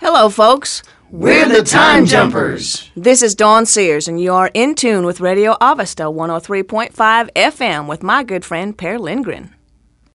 Hello, folks. We're the Time Jumpers. This is Dawn Sears, and you are in tune with Radio Avista 103.5 FM with my good friend Per Lindgren.